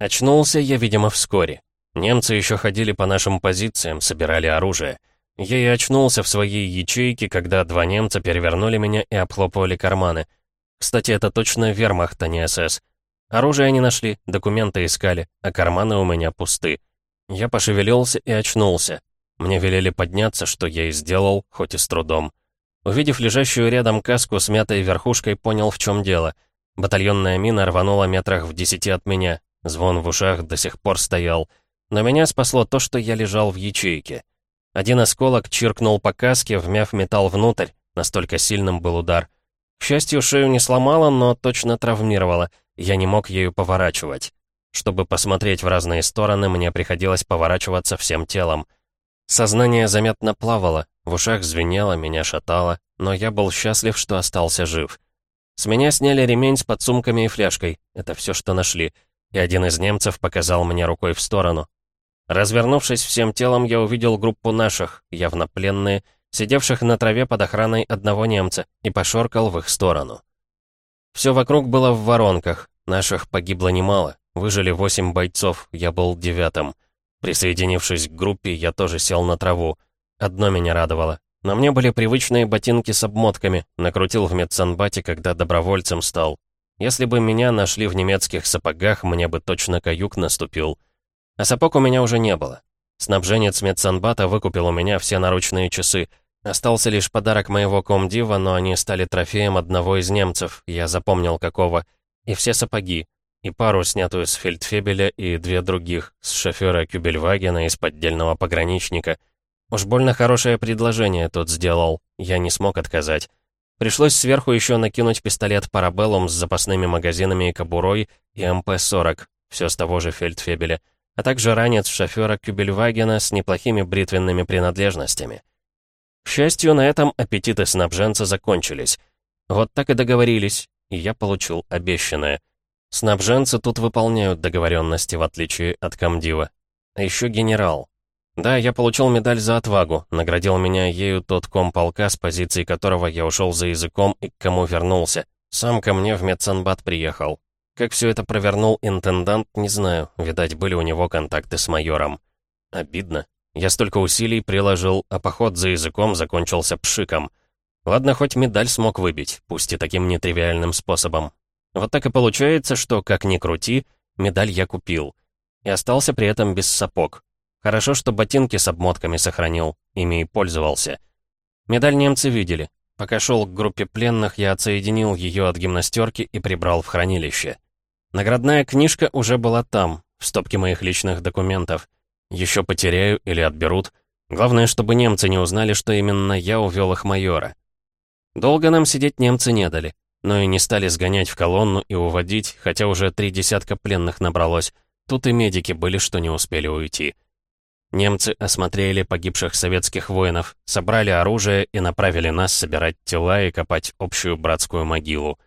Очнулся я, видимо, вскоре. Немцы еще ходили по нашим позициям, собирали оружие. Я и очнулся в своей ячейке, когда два немца перевернули меня и обхлопывали карманы. Кстати, это точно вермахт, а не СС. Оружие они нашли, документы искали, а карманы у меня пусты. Я пошевелился и очнулся. Мне велели подняться, что я и сделал, хоть и с трудом. Увидев лежащую рядом каску с мятой верхушкой, понял, в чем дело. Батальонная мина рванула метрах в десяти от меня. Звон в ушах до сих пор стоял. Но меня спасло то, что я лежал в ячейке. Один осколок чиркнул по каске, вмяв металл внутрь. Настолько сильным был удар. К счастью, шею не сломало, но точно травмировало. Я не мог ею поворачивать. Чтобы посмотреть в разные стороны, мне приходилось поворачиваться всем телом. Сознание заметно плавало, в ушах звенело, меня шатало, но я был счастлив, что остался жив. С меня сняли ремень с подсумками и фляжкой. Это все, что нашли. И один из немцев показал мне рукой в сторону. Развернувшись всем телом, я увидел группу наших, явно пленные, сидевших на траве под охраной одного немца, и пошоркал в их сторону. Все вокруг было в воронках, наших погибло немало, выжили восемь бойцов, я был девятым. Присоединившись к группе, я тоже сел на траву. Одно меня радовало. На мне были привычные ботинки с обмотками, накрутил в медсанбате, когда добровольцем стал. Если бы меня нашли в немецких сапогах, мне бы точно каюк наступил. А сапог у меня уже не было. Снабженец медсанбата выкупил у меня все наручные часы. Остался лишь подарок моего комдива, но они стали трофеем одного из немцев, я запомнил какого. И все сапоги. И пару, снятую с фельдфебеля, и две других, с шофера Кюбельвагена из поддельного пограничника. Уж больно хорошее предложение тот сделал, я не смог отказать. Пришлось сверху еще накинуть пистолет Парабеллум с запасными магазинами и кобурой и МП-40, все с того же фельдфебеля а также ранец шофера Кюбельвагена с неплохими бритвенными принадлежностями. К счастью, на этом аппетиты снабженца закончились. Вот так и договорились, и я получил обещанное. Снабженцы тут выполняют договоренности, в отличие от комдива. А еще генерал. Да, я получил медаль за отвагу, наградил меня ею тот комполка, с позиции которого я ушел за языком и к кому вернулся. Сам ко мне в медсанбат приехал. Как все это провернул интендант, не знаю. Видать, были у него контакты с майором. Обидно. Я столько усилий приложил, а поход за языком закончился пшиком. Ладно, хоть медаль смог выбить, пусть и таким нетривиальным способом. Вот так и получается, что, как ни крути, медаль я купил. И остался при этом без сапог. Хорошо, что ботинки с обмотками сохранил, ими и пользовался. Медаль немцы видели. Пока шел к группе пленных, я отсоединил ее от гимнастерки и прибрал в хранилище. Наградная книжка уже была там, в стопке моих личных документов. Еще потеряю или отберут. Главное, чтобы немцы не узнали, что именно я увел их майора. Долго нам сидеть немцы не дали, но и не стали сгонять в колонну и уводить, хотя уже три десятка пленных набралось. Тут и медики были, что не успели уйти. Немцы осмотрели погибших советских воинов, собрали оружие и направили нас собирать тела и копать общую братскую могилу.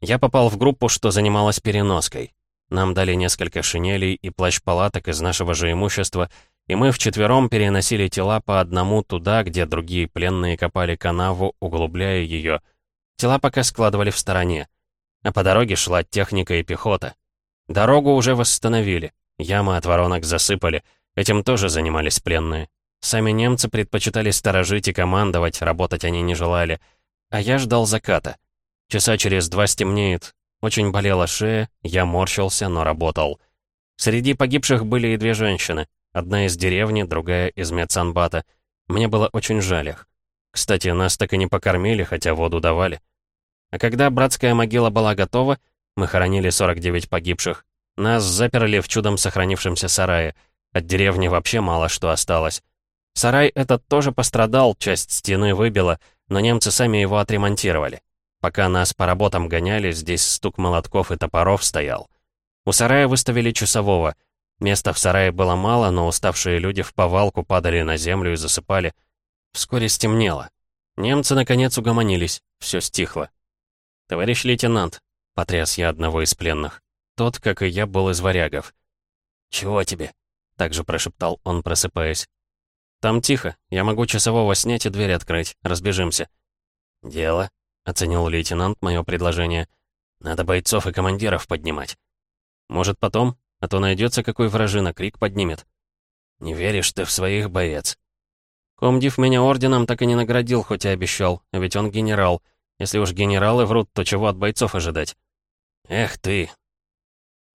Я попал в группу, что занималась переноской. Нам дали несколько шинелей и плащ-палаток из нашего же имущества, и мы вчетвером переносили тела по одному туда, где другие пленные копали канаву, углубляя ее. Тела пока складывали в стороне. А по дороге шла техника и пехота. Дорогу уже восстановили. Ямы от воронок засыпали. Этим тоже занимались пленные. Сами немцы предпочитали сторожить и командовать, работать они не желали. А я ждал заката. Часа через два стемнеет. Очень болела шея, я морщился, но работал. Среди погибших были и две женщины. Одна из деревни, другая из медсанбата. Мне было очень жаль их. Кстати, нас так и не покормили, хотя воду давали. А когда братская могила была готова, мы хоронили 49 погибших. Нас заперли в чудом сохранившемся сарае. От деревни вообще мало что осталось. Сарай этот тоже пострадал, часть стены выбила, но немцы сами его отремонтировали. Пока нас по работам гоняли, здесь стук молотков и топоров стоял. У сарая выставили часового. Места в сарае было мало, но уставшие люди в повалку падали на землю и засыпали. Вскоре стемнело. Немцы, наконец, угомонились. Все стихло. «Товарищ лейтенант», — потряс я одного из пленных. Тот, как и я, был из варягов. «Чего тебе?» — также прошептал он, просыпаясь. «Там тихо. Я могу часового снять и дверь открыть. Разбежимся». «Дело», оценил лейтенант мое предложение. «Надо бойцов и командиров поднимать». «Может, потом? а то найдется какой вражина, крик поднимет. «Не веришь ты в своих, боец?» Комдив меня орденом так и не наградил, хоть и обещал, а ведь он генерал. Если уж генералы врут, то чего от бойцов ожидать? Эх ты.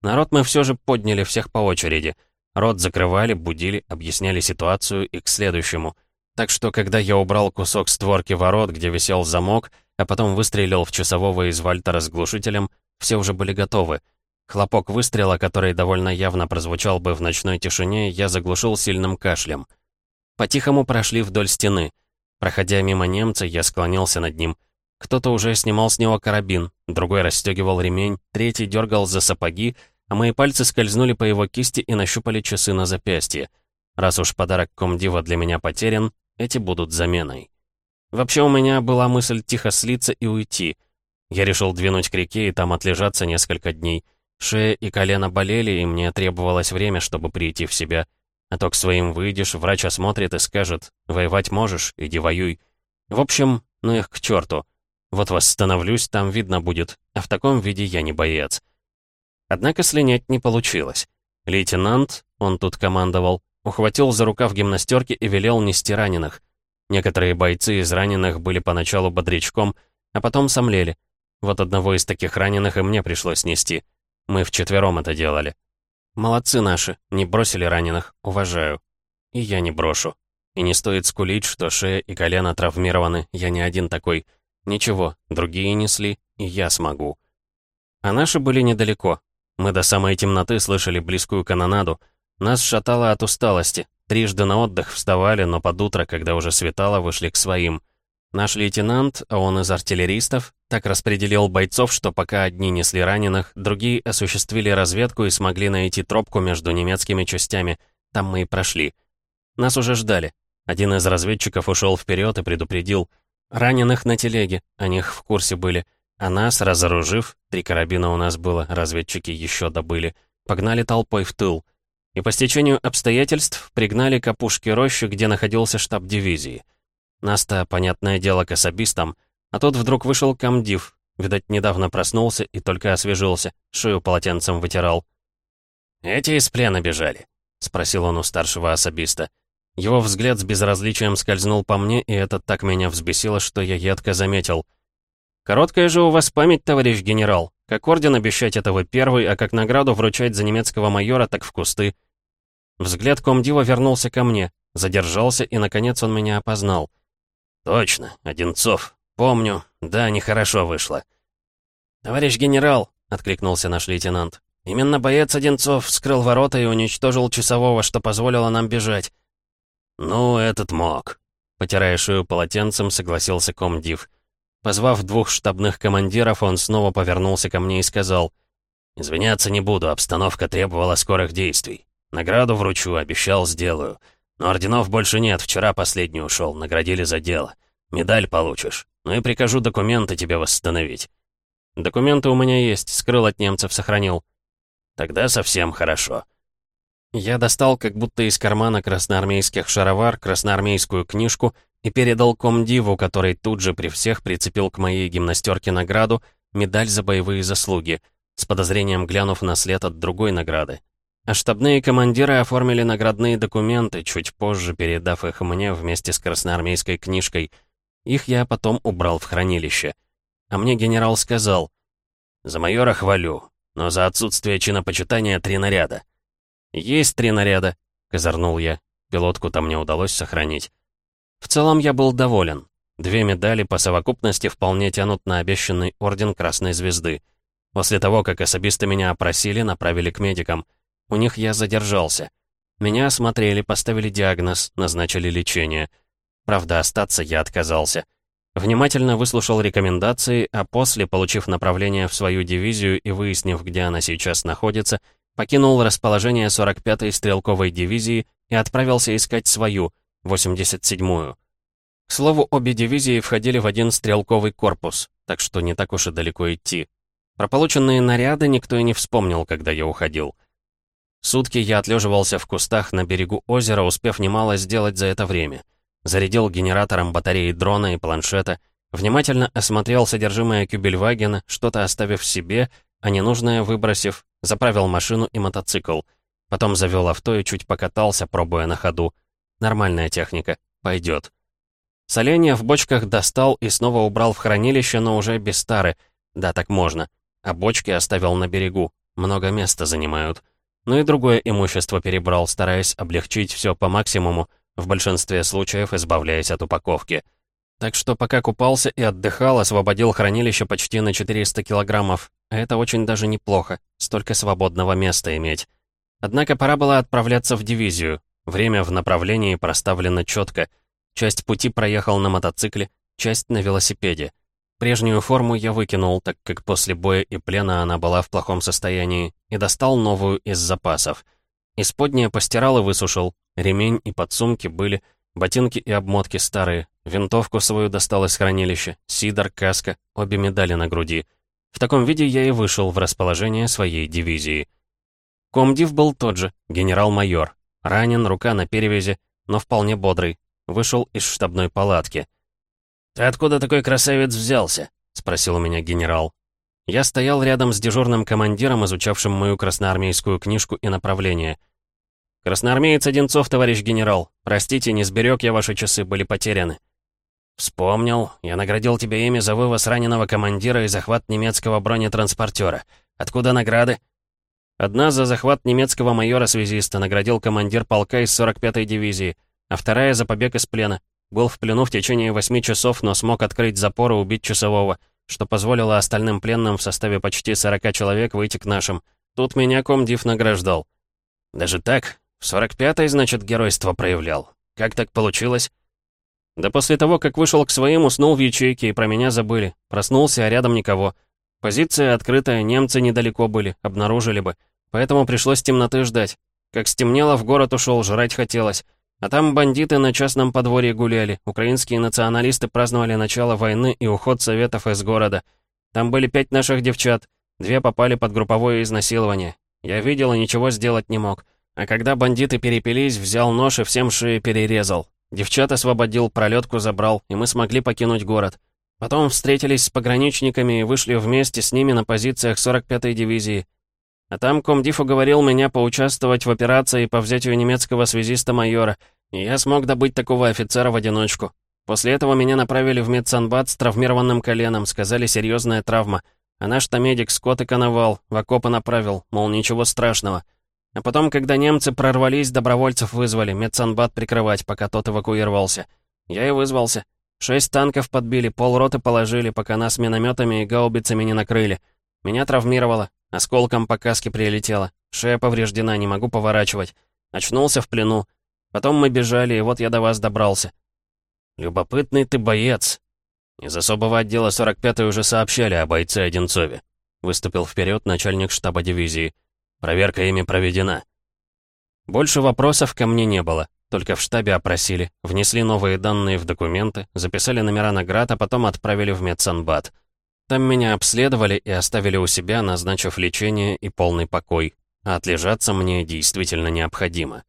Народ мы все же подняли всех по очереди. Рот закрывали, будили, объясняли ситуацию и к следующему. Так что, когда я убрал кусок створки ворот, где висел замок, а потом выстрелил в часового из Вальтера с глушителем, все уже были готовы. Хлопок выстрела, который довольно явно прозвучал бы в ночной тишине, я заглушил сильным кашлем. По-тихому прошли вдоль стены. Проходя мимо немца, я склонился над ним. Кто-то уже снимал с него карабин, другой расстегивал ремень, третий дергал за сапоги, а мои пальцы скользнули по его кисти и нащупали часы на запястье. Раз уж подарок комдива для меня потерян, эти будут заменой. Вообще у меня была мысль тихо слиться и уйти. Я решил двинуть к реке и там отлежаться несколько дней. Шея и колено болели, и мне требовалось время, чтобы прийти в себя. А то к своим выйдешь, врач осмотрит и скажет, «Воевать можешь, иди воюй». В общем, ну их к черту. Вот восстановлюсь, там видно будет, а в таком виде я не боец. Однако слинять не получилось. Лейтенант, он тут командовал, ухватил за рукав гимнастерки и велел нести раненых. Некоторые бойцы из раненых были поначалу бодрячком, а потом сомлели. Вот одного из таких раненых и мне пришлось нести. Мы вчетвером это делали. Молодцы наши, не бросили раненых, уважаю. И я не брошу. И не стоит скулить, что шея и колено травмированы, я не один такой. Ничего, другие несли, и я смогу. А наши были недалеко. Мы до самой темноты слышали близкую канонаду. Нас шатало от усталости. Трижды на отдых вставали, но под утро, когда уже светало, вышли к своим. Наш лейтенант, а он из артиллеристов, так распределил бойцов, что пока одни несли раненых, другие осуществили разведку и смогли найти тропку между немецкими частями. Там мы и прошли. Нас уже ждали. Один из разведчиков ушел вперед и предупредил. Раненых на телеге, о них в курсе были. А нас, разоружив, три карабина у нас было, разведчики еще добыли, погнали толпой в тыл. И по стечению обстоятельств пригнали к опушке рощи, где находился штаб дивизии. Наста, понятное дело, к особистам, а тут вдруг вышел комдив, видать, недавно проснулся и только освежился, шею полотенцем вытирал. «Эти из плена бежали?» — спросил он у старшего особиста. Его взгляд с безразличием скользнул по мне, и это так меня взбесило, что я едко заметил. «Короткая же у вас память, товарищ генерал. Как орден обещать это вы первый, а как награду вручать за немецкого майора, так в кусты». Взгляд комдива вернулся ко мне, задержался, и, наконец, он меня опознал — «Точно, Одинцов. Помню. Да, нехорошо вышло». «Товарищ генерал», — откликнулся наш лейтенант, «именно боец Одинцов вскрыл ворота и уничтожил часового, что позволило нам бежать». «Ну, этот мог», — потирая шею полотенцем, согласился комдив. Позвав двух штабных командиров, он снова повернулся ко мне и сказал, «Извиняться не буду, обстановка требовала скорых действий. Награду вручу, обещал, сделаю. Но орденов больше нет, вчера последний ушел, наградили за дело. Медаль получишь. Ну и прикажу документы тебе восстановить. Документы у меня есть, скрыл от немцев, сохранил. Тогда совсем хорошо. Я достал как будто из кармана красноармейских шаровар красноармейскую книжку и передал комдиву, который тут же при всех прицепил к моей гимнастерке награду медаль за боевые заслуги, с подозрением глянув на след от другой награды, а штабные командиры оформили наградные документы, чуть позже передав их мне вместе с красноармейской книжкой. Их я потом убрал в хранилище. А мне генерал сказал, «За майора хвалю, но за отсутствие чинопочитания три наряда». «Есть три наряда», — козырнул я. Пилотку-то мне удалось сохранить. В целом я был доволен. Две медали по совокупности вполне тянут на обещанный орден Красной Звезды. После того, как особисты меня опросили, направили к медикам — у них я задержался. Меня осмотрели, поставили диагноз, назначили лечение. Правда, остаться я отказался. Внимательно выслушал рекомендации, а после, получив направление в свою дивизию и выяснив, где она сейчас находится, покинул расположение 45-й стрелковой дивизии и отправился искать свою, 87-ю. К слову, обе дивизии входили в один стрелковый корпус, так что не так уж и далеко идти. Про полученные наряды никто и не вспомнил, когда я уходил. Сутки я отлеживался в кустах на берегу озера, успев немало сделать за это время. Зарядил генератором батареи дрона и планшета, внимательно осмотрел содержимое Кюбельвагена, что-то оставив себе, а ненужное выбросив, Заправил машину и мотоцикл. Потом завел авто и чуть покатался, пробуя на ходу. Нормальная техника. Пойдет. Соленья в бочках достал и снова убрал в хранилище, но уже без тары. Да, так можно. А бочки оставил на берегу. Много места занимают. Ну и другое имущество перебрал, стараясь облегчить все по максимуму, в большинстве случаев избавляясь от упаковки. Так что пока купался и отдыхал, освободил хранилище почти на 400 килограммов. А это очень даже неплохо, столько свободного места иметь. Однако пора было отправляться в дивизию. Время в направлении проставлено четко. Часть пути проехал на мотоцикле, часть на велосипеде. Прежнюю форму я выкинул, так как после боя и плена она была в плохом состоянии, и достал новую из запасов. Исподнее постирал и высушил, ремень и подсумки были, ботинки и обмотки старые, винтовку свою достал из хранилища, сидор, каска, обе медали на груди. В таком виде я и вышел в расположение своей дивизии. Комдив был тот же, генерал-майор. Ранен, рука на перевязи, но вполне бодрый. Вышел из штабной палатки. «Ты откуда такой красавец взялся?» — спросил у меня генерал. Я стоял рядом с дежурным командиром, изучавшим мою красноармейскую книжку и направление. «Красноармеец Одинцов, товарищ генерал. Простите, не сберег я ваши часы, были потеряны». «Вспомнил. Я наградил тебя ими за вывоз раненого командира и захват немецкого бронетранспортера. Откуда награды?» Одна за захват немецкого майора-связиста наградил командир полка из 45-й дивизии, а вторая за побег из плена. Был в плену в течение восьми часов, но смог открыть запор и убить часового, что позволило остальным пленным в составе почти 40 человек выйти к нашим. Тут меня комдив награждал. Даже так? В 45-й, значит, геройство проявлял. Как так получилось? Да после того, как вышел к своим, уснул в ячейке, и про меня забыли. Проснулся, а рядом никого. Позиция открытая, немцы недалеко были, обнаружили бы. Поэтому пришлось темноты ждать. Как стемнело, в город ушел, жрать хотелось. А там бандиты на частном подворье гуляли, украинские националисты праздновали начало войны и уход советов из города. Там были пять наших девчат, две попали под групповое изнасилование. Я видел и ничего сделать не мог. А когда бандиты перепились, взял нож и всем шеи перерезал. Девчат освободил, пролетку забрал, и мы смогли покинуть город. Потом встретились с пограничниками и вышли вместе с ними на позициях 45-й дивизии. А там комдив уговорил меня поучаствовать в операции по взятию немецкого связиста-майора, и я смог добыть такого офицера в одиночку. После этого меня направили в медсанбат с травмированным коленом, сказали серьезная травма. А наш-то медик Скотт и Коновал в окопы направил, мол, ничего страшного. А потом, когда немцы прорвались, добровольцев вызвали, медсанбат прикрывать, пока тот эвакуировался. Я и вызвался. Шесть танков подбили, полроты положили, пока нас минометами и гаубицами не накрыли. Меня травмировало, Осколком по каске прилетело. Шея повреждена, не могу поворачивать. Очнулся в плену. Потом мы бежали, и вот я до вас добрался. Любопытный ты боец. Из особого отдела 45-й уже сообщали о бойце Одинцове. Выступил вперед начальник штаба дивизии. Проверка ими проведена. Больше вопросов ко мне не было. Только в штабе опросили, внесли новые данные в документы, записали номера наград, а потом отправили в медсанбат. Там меня обследовали и оставили у себя, назначив лечение и полный покой. А отлежаться мне действительно необходимо.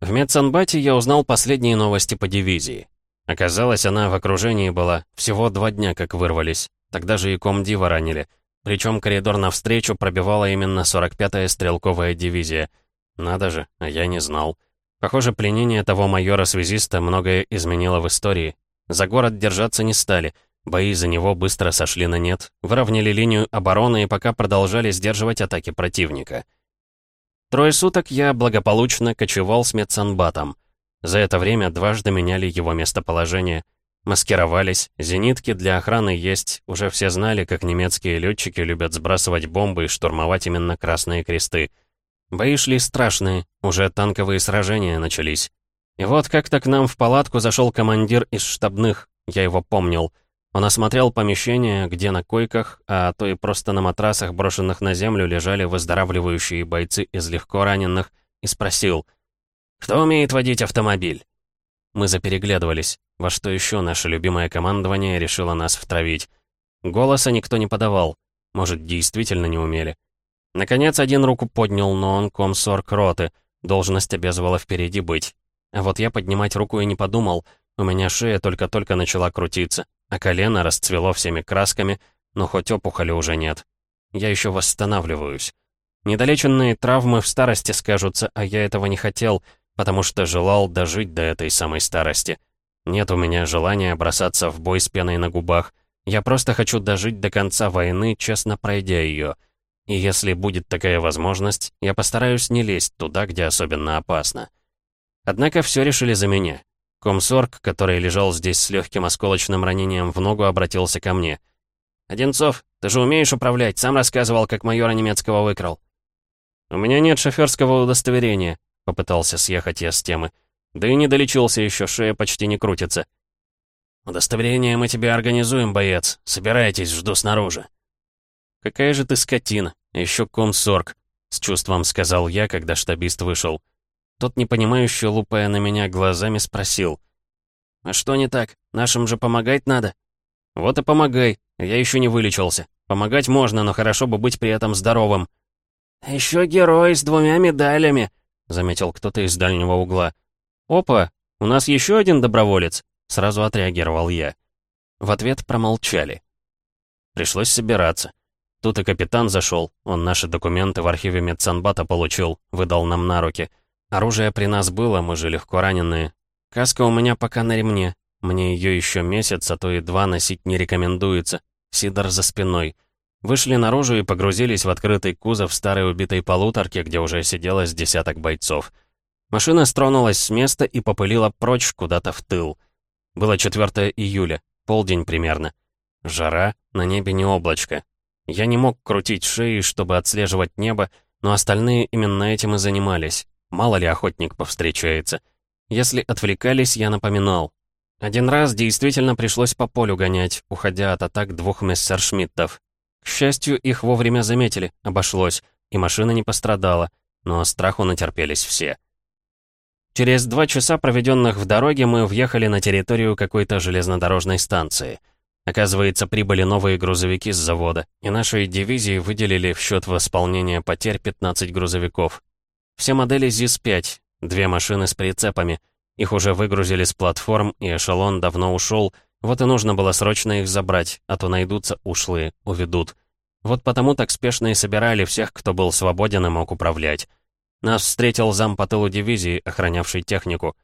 В медсанбате я узнал последние новости по дивизии. Оказалось, она в окружении была всего два дня, как вырвались. Тогда же и комдива ранили. Причем коридор навстречу пробивала именно 45-я стрелковая дивизия. Надо же, а я не знал. Похоже, пленение того майора-связиста многое изменило в истории. За город держаться не стали — Бои за него быстро сошли на нет, выровняли линию обороны и пока продолжали сдерживать атаки противника. Трое суток я благополучно кочевал с медсанбатом. За это время дважды меняли его местоположение. Маскировались, зенитки для охраны есть, уже все знали, как немецкие летчики любят сбрасывать бомбы и штурмовать именно Красные Кресты. Бои шли страшные, уже танковые сражения начались. И вот как-то к нам в палатку зашел командир из штабных, я его помнил — он осмотрел помещение, где на койках, а то и просто на матрасах, брошенных на землю, лежали выздоравливающие бойцы из легко раненых, и спросил, «Кто умеет водить автомобиль?» Мы запереглядывались, во что еще наше любимое командование решило нас втравить. Голоса никто не подавал, может, действительно не умели. Наконец, один руку поднял, но он комсорг роты, должность обязывала впереди быть. А вот я поднимать руку и не подумал, у меня шея только-только начала крутиться а колено расцвело всеми красками, но хоть опухоли уже нет. Я еще восстанавливаюсь. Недолеченные травмы в старости скажутся, а я этого не хотел, потому что желал дожить до этой самой старости. Нет у меня желания бросаться в бой с пеной на губах. Я просто хочу дожить до конца войны, честно пройдя ее. И если будет такая возможность, я постараюсь не лезть туда, где особенно опасно. Однако все решили за меня. Комсорг, который лежал здесь с легким осколочным ранением в ногу, обратился ко мне. «Одинцов, ты же умеешь управлять, сам рассказывал, как майора немецкого выкрал». «У меня нет шоферского удостоверения», — попытался съехать я с темы. «Да и не долечился еще, шея почти не крутится». «Удостоверение мы тебе организуем, боец. Собирайтесь, жду снаружи». «Какая же ты скотина, еще комсорг», — с чувством сказал я, когда штабист вышел. Тот, непонимающе лупая на меня глазами, спросил. «А что не так? Нашим же помогать надо?» «Вот и помогай. Я еще не вылечился. Помогать можно, но хорошо бы быть при этом здоровым». «Еще герой с двумя медалями», — заметил кто-то из дальнего угла. «Опа, у нас еще один доброволец», — сразу отреагировал я. В ответ промолчали. Пришлось собираться. Тут и капитан зашел, он наши документы в архиве медсанбата получил, выдал нам на руки — Оружие при нас было, мы же легко раненые. Каска у меня пока на ремне. Мне ее еще месяц, а то и два носить не рекомендуется. Сидор за спиной. Вышли наружу и погрузились в открытый кузов старой убитой полуторки, где уже сидело с десяток бойцов. Машина стронулась с места и попылила прочь куда-то в тыл. Было 4 июля, полдень примерно. Жара, на небе не облачко. Я не мог крутить шеи, чтобы отслеживать небо, но остальные именно этим и занимались. Мало ли охотник повстречается. Если отвлекались, я напоминал. Один раз действительно пришлось по полю гонять, уходя от атак двух мессершмиттов. К счастью, их вовремя заметили, обошлось, и машина не пострадала, но страху натерпелись все. Через два часа, проведенных в дороге, мы въехали на территорию какой-то железнодорожной станции. Оказывается, прибыли новые грузовики с завода, и нашей дивизии выделили в счет восполнения потерь 15 грузовиков. Все модели ЗИС-5, две машины с прицепами. Их уже выгрузили с платформ, и эшелон давно ушел. Вот и нужно было срочно их забрать, а то найдутся ушлые, уведут. Вот потому так спешно и собирали всех, кто был свободен и мог управлять. Нас встретил зам по тылу дивизии, охранявший технику.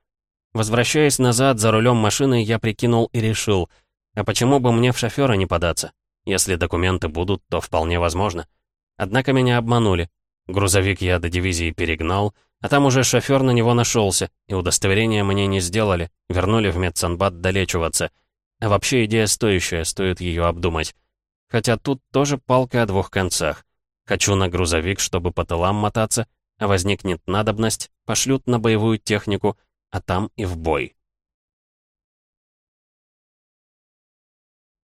Возвращаясь назад за рулем машины, я прикинул и решил, а почему бы мне в шофера не податься? Если документы будут, то вполне возможно. Однако меня обманули. Грузовик я до дивизии перегнал, а там уже шофер на него нашелся, и удостоверение мне не сделали, вернули в медсанбат долечиваться. А вообще идея стоящая, стоит ее обдумать. Хотя тут тоже палка о двух концах. Хочу на грузовик, чтобы по тылам мотаться, а возникнет надобность, пошлют на боевую технику, а там и в бой.